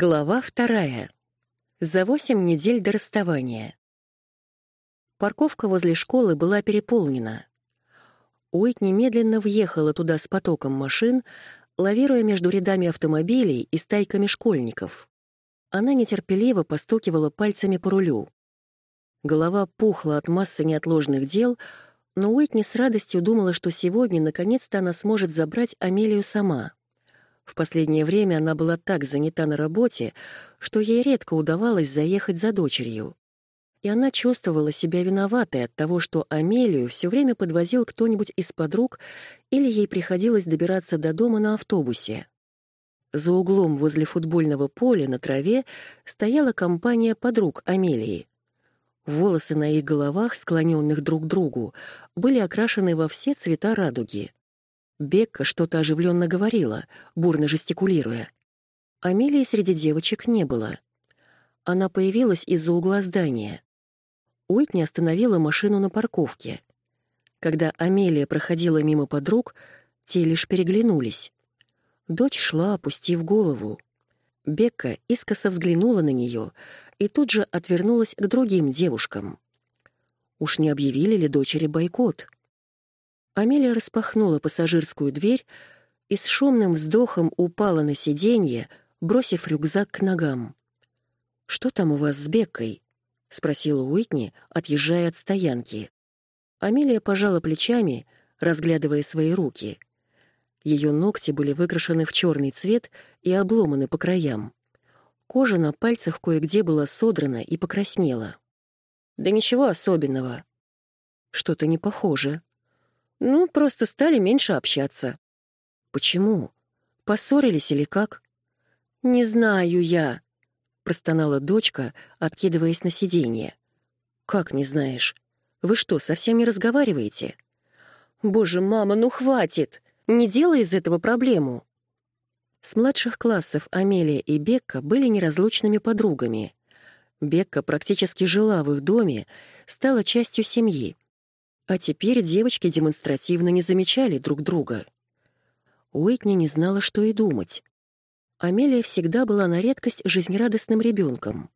Глава вторая. За восемь недель до расставания. Парковка возле школы была переполнена. Уит немедленно въехала туда с потоком машин, лавируя между рядами автомобилей и стайками школьников. Она нетерпеливо постукивала пальцами по рулю. Голова пухла от массы неотложных дел, но Уитни с радостью думала, что сегодня наконец-то она сможет забрать Амелию сама — в последнее время она была так занята на работе, что ей редко удавалось заехать за дочерью. И она чувствовала себя виноватой от того, что Амелию все время подвозил кто-нибудь из подруг или ей приходилось добираться до дома на автобусе. За углом возле футбольного поля на траве стояла компания подруг Амелии. Волосы на их головах, склоненных друг к другу, были окрашены во все цвета радуги. Бекка что-то оживленно говорила, бурно жестикулируя. Амелии среди девочек не было. Она появилась из-за угла здания. Уитни остановила машину на парковке. Когда Амелия проходила мимо подруг, те лишь переглянулись. Дочь шла, опустив голову. Бекка искоса взглянула на нее и тут же отвернулась к другим девушкам. Уж не объявили ли дочери бойкот? Амелия распахнула пассажирскую дверь и с шумным вздохом упала на сиденье, бросив рюкзак к ногам. «Что там у вас с Беккой?» — спросила Уитни, отъезжая от стоянки. Амелия пожала плечами, разглядывая свои руки. Ее ногти были выкрашены в черный цвет и обломаны по краям. Кожа на пальцах кое-где была содрана и покраснела. «Да ничего особенного». «Что-то не похоже», ну, просто стали меньше общаться. Почему? Поссорились или как? Не знаю я, простонала дочка, откидываясь на сиденье. Как не знаешь? Вы что, совсем не разговариваете? Боже, мама, ну хватит! Не делай из этого проблему. С младших классов Амелия и Бекка были неразлучными подругами. Бекка практически жила в их доме, стала частью семьи. А теперь девочки демонстративно не замечали друг друга. Уитни не знала, что и думать. Амелия всегда была на редкость жизнерадостным ребенком.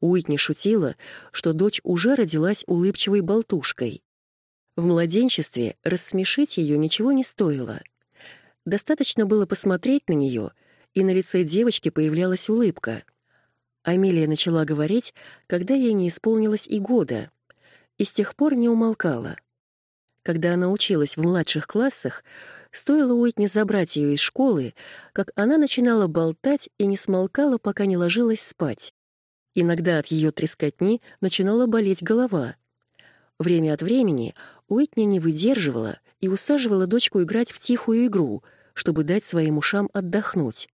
Уитни шутила, что дочь уже родилась улыбчивой болтушкой. В младенчестве рассмешить ее ничего не стоило. Достаточно было посмотреть на нее, и на лице девочки появлялась улыбка. Амелия начала говорить, когда ей не исполнилось и года — и с тех пор не умолкала. Когда она училась в младших классах, стоило Уитни забрать ее из школы, как она начинала болтать и не смолкала, пока не ложилась спать. Иногда от ее трескотни начинала болеть голова. Время от времени Уитни не выдерживала и усаживала дочку играть в тихую игру, чтобы дать своим ушам отдохнуть.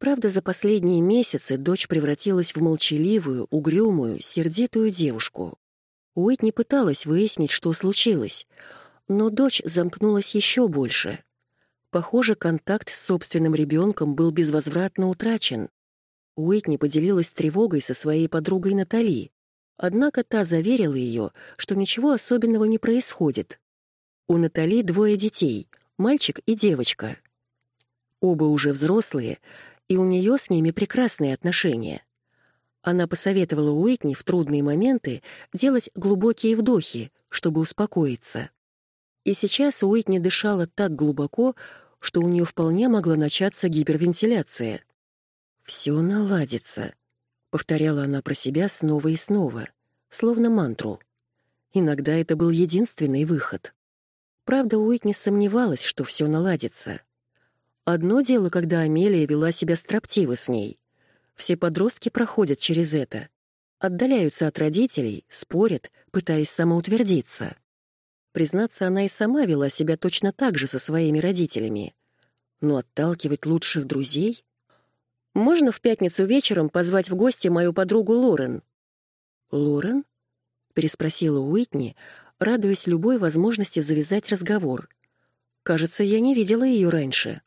Правда, за последние месяцы дочь превратилась в молчаливую, угрюмую, сердитую девушку. Уитни пыталась выяснить, что случилось, но дочь замкнулась еще больше. Похоже, контакт с собственным ребенком был безвозвратно утрачен. Уитни поделилась тревогой со своей подругой Натали, однако та заверила ее, что ничего особенного не происходит. У Натали двое детей — мальчик и девочка. Оба уже взрослые, и у нее с ними прекрасные отношения. Она посоветовала Уитни в трудные моменты делать глубокие вдохи, чтобы успокоиться. И сейчас Уитни дышала так глубоко, что у нее вполне могла начаться гипервентиляция. «Все наладится», — повторяла она про себя снова и снова, словно мантру. Иногда это был единственный выход. Правда, Уитни сомневалась, что все наладится. Одно дело, когда Амелия вела себя строптиво с ней — все подростки проходят через это. Отдаляются от родителей, спорят, пытаясь самоутвердиться. Признаться, она и сама вела себя точно так же со своими родителями. Но отталкивать лучших друзей? Можно в пятницу вечером позвать в гости мою подругу Лорен? Лорен? переспросила Уитни, радуясь любой возможности завязать разговор. Кажется, я не видела ее раньше.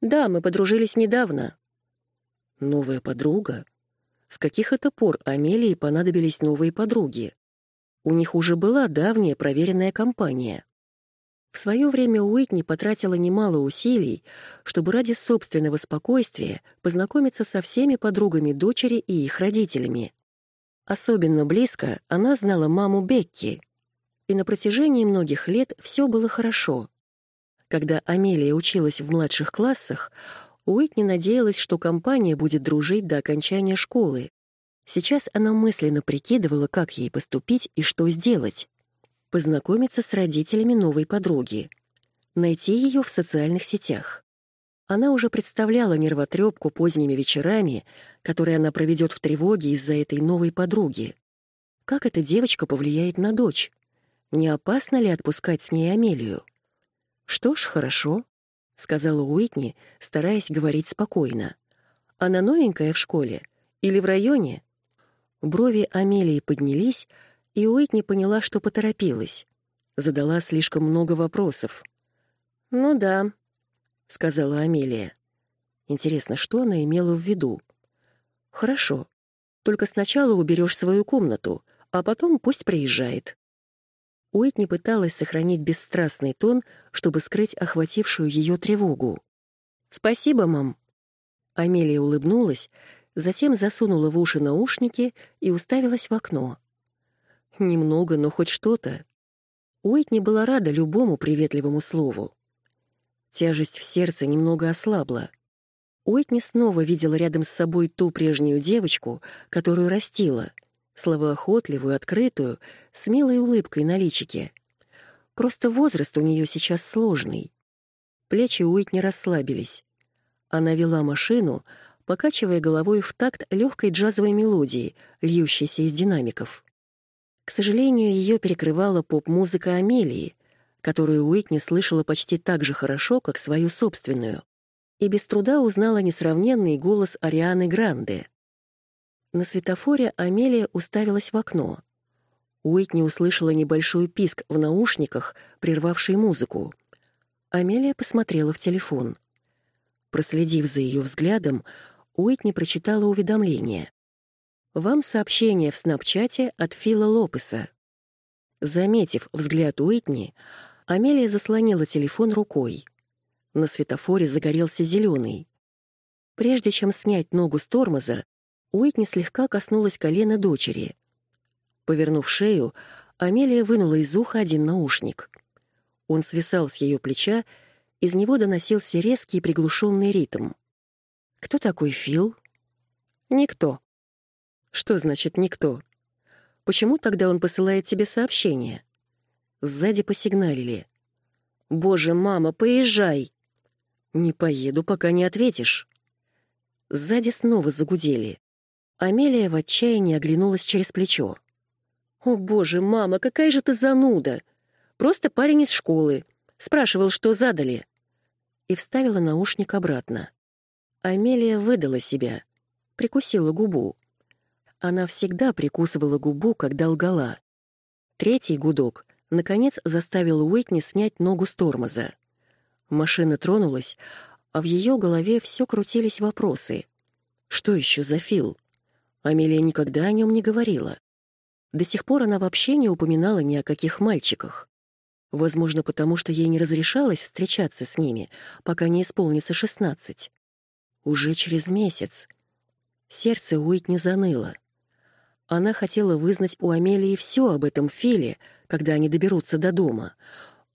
Да, мы подружились недавно. Новая подруга? С каких это пор Амелии понадобились новые подруги? У них уже была давняя проверенная компания. В свое время Уитни потратила немало усилий, чтобы ради собственного спокойствия познакомиться со всеми подругами дочери и их родителями. Особенно близко она знала маму Бекки, и на протяжении многих лет все было хорошо. Когда Амелия училась в младших классах, Уитни надеялась, что компания будет дружить до окончания школы. Сейчас она мысленно прикидывала, как ей поступить и что сделать познакомиться с родителями новой подруги, найти ее в социальных сетях. Она уже представляла нервотрепку поздними вечерами, которые она проведет в тревоге из-за этой новой подруги. Как эта девочка повлияет на дочь? Не опасно ли отпускать с ней Амелию? «Что ж, хорошо», — сказала Уитни, стараясь говорить спокойно. «Она новенькая в школе? Или в районе?» Брови Амелии поднялись, и Уитни поняла, что поторопилась. Задала слишком много вопросов. «Ну да», — сказала Амелия. Интересно, что она имела в виду? «Хорошо. Только сначала уберешь свою комнату, а потом пусть приезжает». Уитни пыталась сохранить бесстрастный тон, чтобы скрыть охватившую ее тревогу. «Спасибо, мам». Амелия улыбнулась, затем засунула в уши наушники и уставилась в окно. Немного, но хоть что-то. Уитни была рада любому приветливому слову. Тяжесть в сердце немного ослабла. Уитни снова видела рядом с собой ту прежнюю девочку, которую растила, словоохотливую, открытую, с милой улыбкой на личике. Просто возраст у нее сейчас сложный. Плечи Уитни расслабились. Она вела машину, покачивая головой в такт легкой джазовой мелодии, льющейся из динамиков. К сожалению, ее перекрывала поп-музыка Амелии, которую Уитни слышала почти так же хорошо, как свою собственную, и без труда узнала несравненный голос Арианы Гранде. На светофоре Амелия уставилась в окно. Уитни услышала небольшой писк в наушниках, прервавший музыку. Амелия посмотрела в телефон. Проследив за ее взглядом, Уитни прочитала уведомление. Вам сообщение в снапчате от Фила Лопеса. Заметив взгляд Уитни, Амелия заслонила телефон рукой. На светофоре загорелся зеленый. Прежде чем снять ногу с тормоза, Уитни слегка коснулась колена дочери. Повернув шею, Амелия вынула из уха один наушник. Он свисал с ее плеча, из него доносился резкий и приглушенный ритм. «Кто такой Фил?» «Никто», что значит «никто»? Почему тогда он посылает тебе сообщение? Сзади посигналили. «Боже, мама, поезжай!» «Не поеду, пока не ответишь». Сзади снова загудели. Амелия в отчаянии оглянулась через плечо. «О, боже, мама, какая же ты зануда! Просто парень из школы. Спрашивал, что задали». И вставила наушник обратно. Амелия выдала себя, прикусила губу. Она всегда прикусывала губу, когда лгала. Третий гудок, наконец, заставил Уитни снять ногу с тормоза. Машина тронулась, а в ее голове все крутились вопросы. Что еще за Фил? Амелия никогда о нем не говорила. До сих пор она вообще не упоминала ни о каких мальчиках. Возможно, потому что ей не разрешалось встречаться с ними, пока не исполнится шестнадцать. Уже через месяц. Сердце Уитни заныло. Она хотела вызнать у Амелии все об этом Филе, когда они доберутся до дома.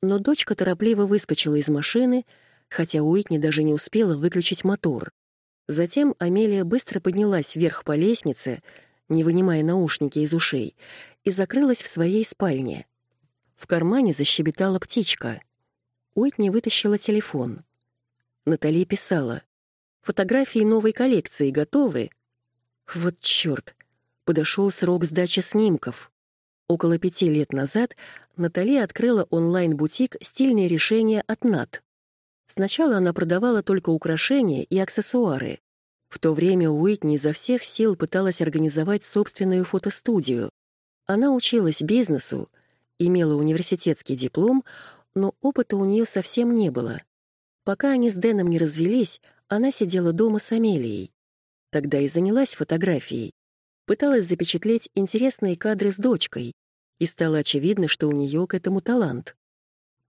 Но дочка торопливо выскочила из машины, хотя Уитни даже не успела выключить мотор. Затем Амелия быстро поднялась вверх по лестнице, не вынимая наушники из ушей, и закрылась в своей спальне. В кармане защебетала птичка. Уитни вытащила телефон. Натали писала. «Фотографии новой коллекции готовы?» «Вот чёрт!» подошел срок сдачи снимков. Около пяти лет назад Натали открыла онлайн-бутик «Стильные решения от НАТ». Сначала она продавала только украшения и аксессуары. В то время Уитни изо всех сил пыталась организовать собственную фотостудию. Она училась бизнесу, имела университетский диплом, но опыта у нее совсем не было. Пока они с Дэном не развелись, она сидела дома с Амелией. Тогда и занялась фотографией пыталась запечатлеть интересные кадры с дочкой, и стало очевидно, что у нее к этому талант.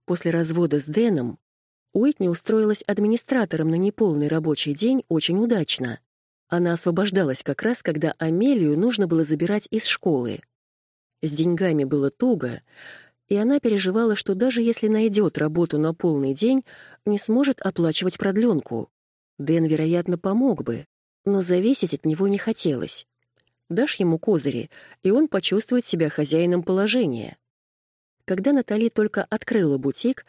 После развода с Дэном Уитни устроилась администратором на неполный рабочий день очень удачно. Она освобождалась как раз, когда Амелию нужно было забирать из школы. С деньгами было туго, и она переживала, что даже если найдет работу на полный день, не сможет оплачивать продленку. Дэн, вероятно, помог бы, но зависеть от него не хотелось. Дашь ему козыри, и он почувствует себя хозяином положения. Когда Натали только открыла бутик,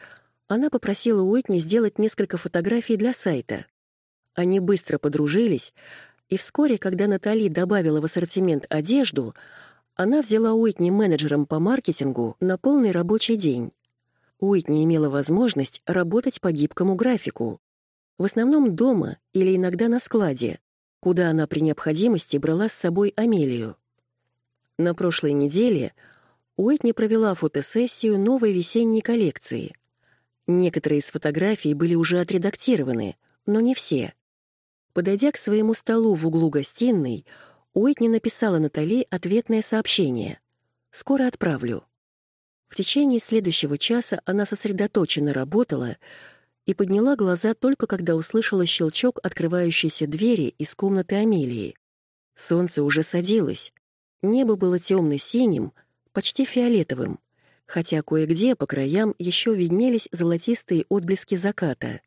она попросила Уитни сделать несколько фотографий для сайта. Они быстро подружились, и вскоре, когда Натали добавила в ассортимент одежду, она взяла Уитни менеджером по маркетингу на полный рабочий день. Уитни имела возможность работать по гибкому графику. В основном дома или иногда на складе, куда она при необходимости брала с собой Амелию. На прошлой неделе Уитни провела фотосессию новой весенней коллекции. Некоторые из фотографий были уже отредактированы, но не все. Подойдя к своему столу в углу гостиной, Уитни написала Натали ответное сообщение. «Скоро отправлю». В течение следующего часа она сосредоточенно работала и подняла глаза только когда услышала щелчок открывающейся двери из комнаты Амелии. Солнце уже садилось. Небо было темно-синим, почти фиолетовым, хотя кое-где по краям еще виднелись золотистые отблески заката.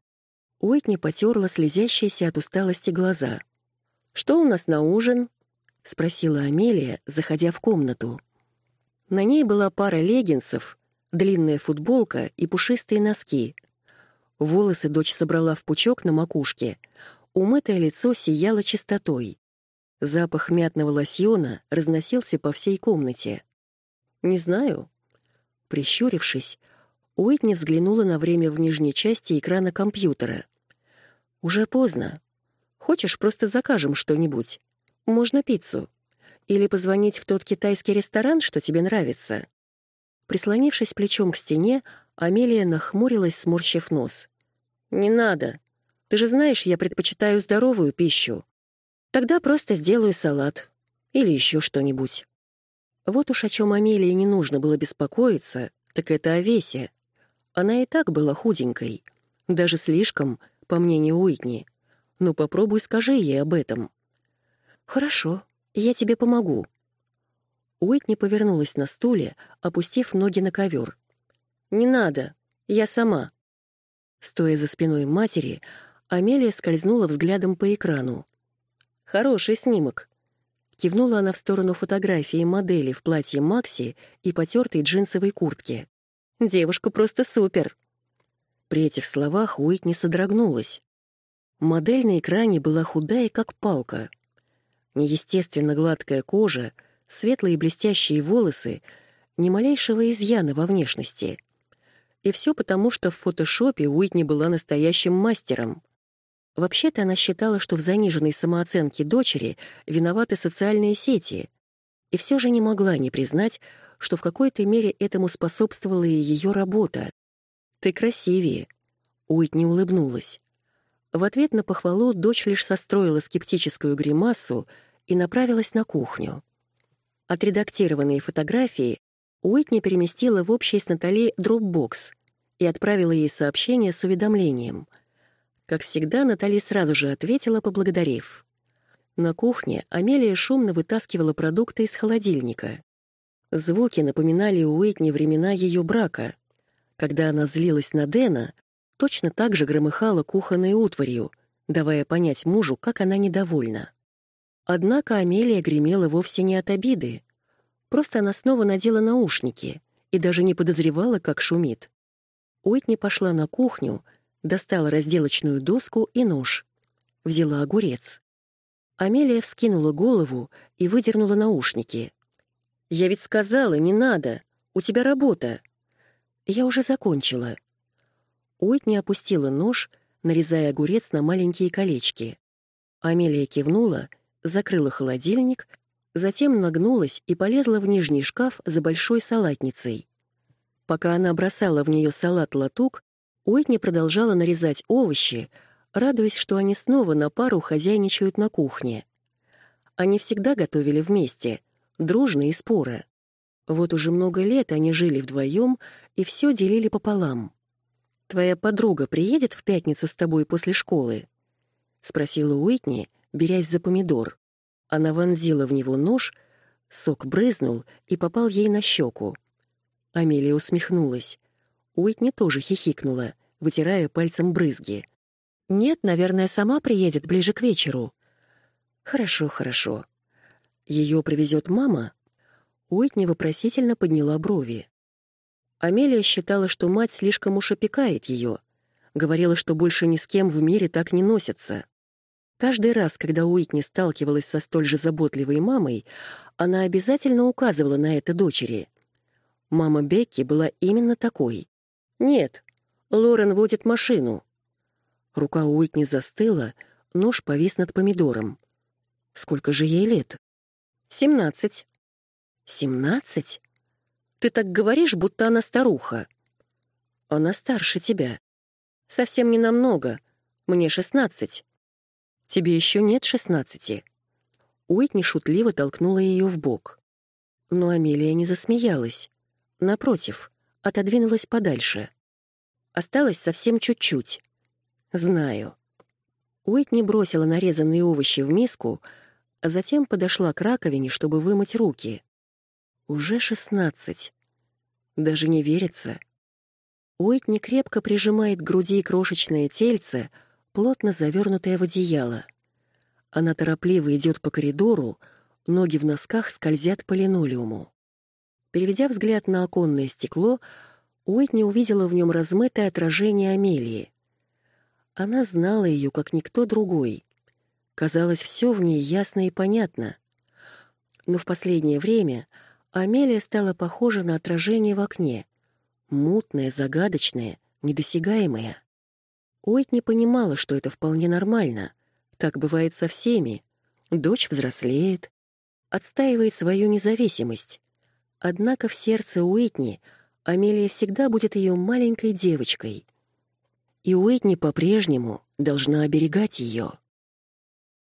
Уитни потерла слезящиеся от усталости глаза. «Что у нас на ужин?» — спросила Амелия, заходя в комнату. На ней была пара леггинсов, длинная футболка и пушистые носки. Волосы дочь собрала в пучок на макушке. Умытое лицо сияло чистотой. Запах мятного лосьона разносился по всей комнате. «Не знаю». Прищурившись, Уитни взглянула на время в нижней части экрана компьютера. «Уже поздно. Хочешь, просто закажем что-нибудь? Можно пиццу. Или позвонить в тот китайский ресторан, что тебе нравится?» Прислонившись плечом к стене, Амелия нахмурилась, сморщив нос. «Не надо. Ты же знаешь, я предпочитаю здоровую пищу. Тогда просто сделаю салат. Или еще что-нибудь». Вот уж о чем Амелии не нужно было беспокоиться, так это о весе. Она и так была худенькой. Даже слишком, по мнению Уитни. Ну попробуй скажи ей об этом. «Хорошо, я тебе помогу». Уитни повернулась на стуле, опустив ноги на ковер. «Не надо, я сама». Стоя за спиной матери, Амелия скользнула взглядом по экрану. «Хороший снимок», Кивнула она в сторону фотографии модели в платье Макси и потертой джинсовой куртке. «Девушка просто супер!» При этих словах Уитни содрогнулась. Модель на экране была худая, как палка. Неестественно гладкая кожа, светлые блестящие волосы, ни малейшего изъяна во внешности. И все потому, что в фотошопе Уитни была настоящим мастером. Вообще-то она считала, что в заниженной самооценке дочери виноваты социальные сети, и все же не могла не признать, что в какой-то мере этому способствовала и ее работа. «Ты красивее», — Уитни улыбнулась. В ответ на похвалу дочь лишь состроила скептическую гримасу и направилась на кухню. Отредактированные фотографии Уитни переместила в общий с Натали дропбокс и отправила ей сообщение с уведомлением — как всегда, Натали сразу же ответила, поблагодарив. На кухне Амелия шумно вытаскивала продукты из холодильника. Звуки напоминали Уитни времена ее брака. Когда она злилась на Дэна, точно так же громыхала кухонной утварью, давая понять мужу, как она недовольна. Однако Амелия гремела вовсе не от обиды. Просто она снова надела наушники и даже не подозревала, как шумит. Уитни пошла на кухню, достала разделочную доску и нож. Взяла огурец. Амелия вскинула голову и выдернула наушники. «Я ведь сказала, не надо. У тебя работа». «Я уже закончила». Уитни опустила нож, нарезая огурец на маленькие колечки. Амелия кивнула, закрыла холодильник, затем нагнулась и полезла в нижний шкаф за большой салатницей. Пока она бросала в нее салат-латук, Уитни продолжала нарезать овощи, радуясь, что они снова на пару хозяйничают на кухне. Они всегда готовили вместе, дружно и споро. Вот уже много лет они жили вдвоем и все делили пополам. «Твоя подруга приедет в пятницу с тобой после школы?» — спросила Уитни, берясь за помидор. Она вонзила в него нож, сок брызнул и попал ей на щеку. Амелия усмехнулась. Уитни тоже хихикнула, вытирая пальцем брызги. «Нет, наверное, сама приедет ближе к вечеру». «Хорошо, хорошо. Ее привезет мама?» Уитни вопросительно подняла брови. Амелия считала, что мать слишком уж опекает ее. Говорила, что больше ни с кем в мире так не носятся. Каждый раз, когда Уитни сталкивалась со столь же заботливой мамой, она обязательно указывала на это дочери. Мама Бекки была именно такой. «Нет, Лорен водит машину». Рука Уитни застыла, нож повис над помидором. «Сколько же ей лет?» «Семнадцать». «Семнадцать?» Ты так говоришь, будто она старуха. Она старше тебя. Совсем не намного. Мне шестнадцать. Тебе еще нет шестнадцати. Уитни шутливо толкнула ее в бок. Но Амелия не засмеялась. Напротив, отодвинулась подальше. Осталось совсем чуть-чуть. Знаю. Уитни бросила нарезанные овощи в миску, а затем подошла к раковине, чтобы вымыть руки. Уже шестнадцать. Даже не верится. Уитни крепко прижимает к груди крошечное тельце, плотно завернутое в одеяло. Она торопливо идет по коридору, ноги в носках скользят по линолеуму. Переведя взгляд на оконное стекло, Уитни увидела в нем размытое отражение Амелии. Она знала ее, как никто другой. Казалось, все в ней ясно и понятно. Но в последнее время — Амелия стала похожа на отражение в окне. Мутное, загадочное, недосягаемое. Уит не понимала, что это вполне нормально. Так бывает со всеми. Дочь взрослеет, отстаивает свою независимость. Однако в сердце Уитни Амелия всегда будет ее маленькой девочкой. И Уитни по-прежнему должна оберегать ее.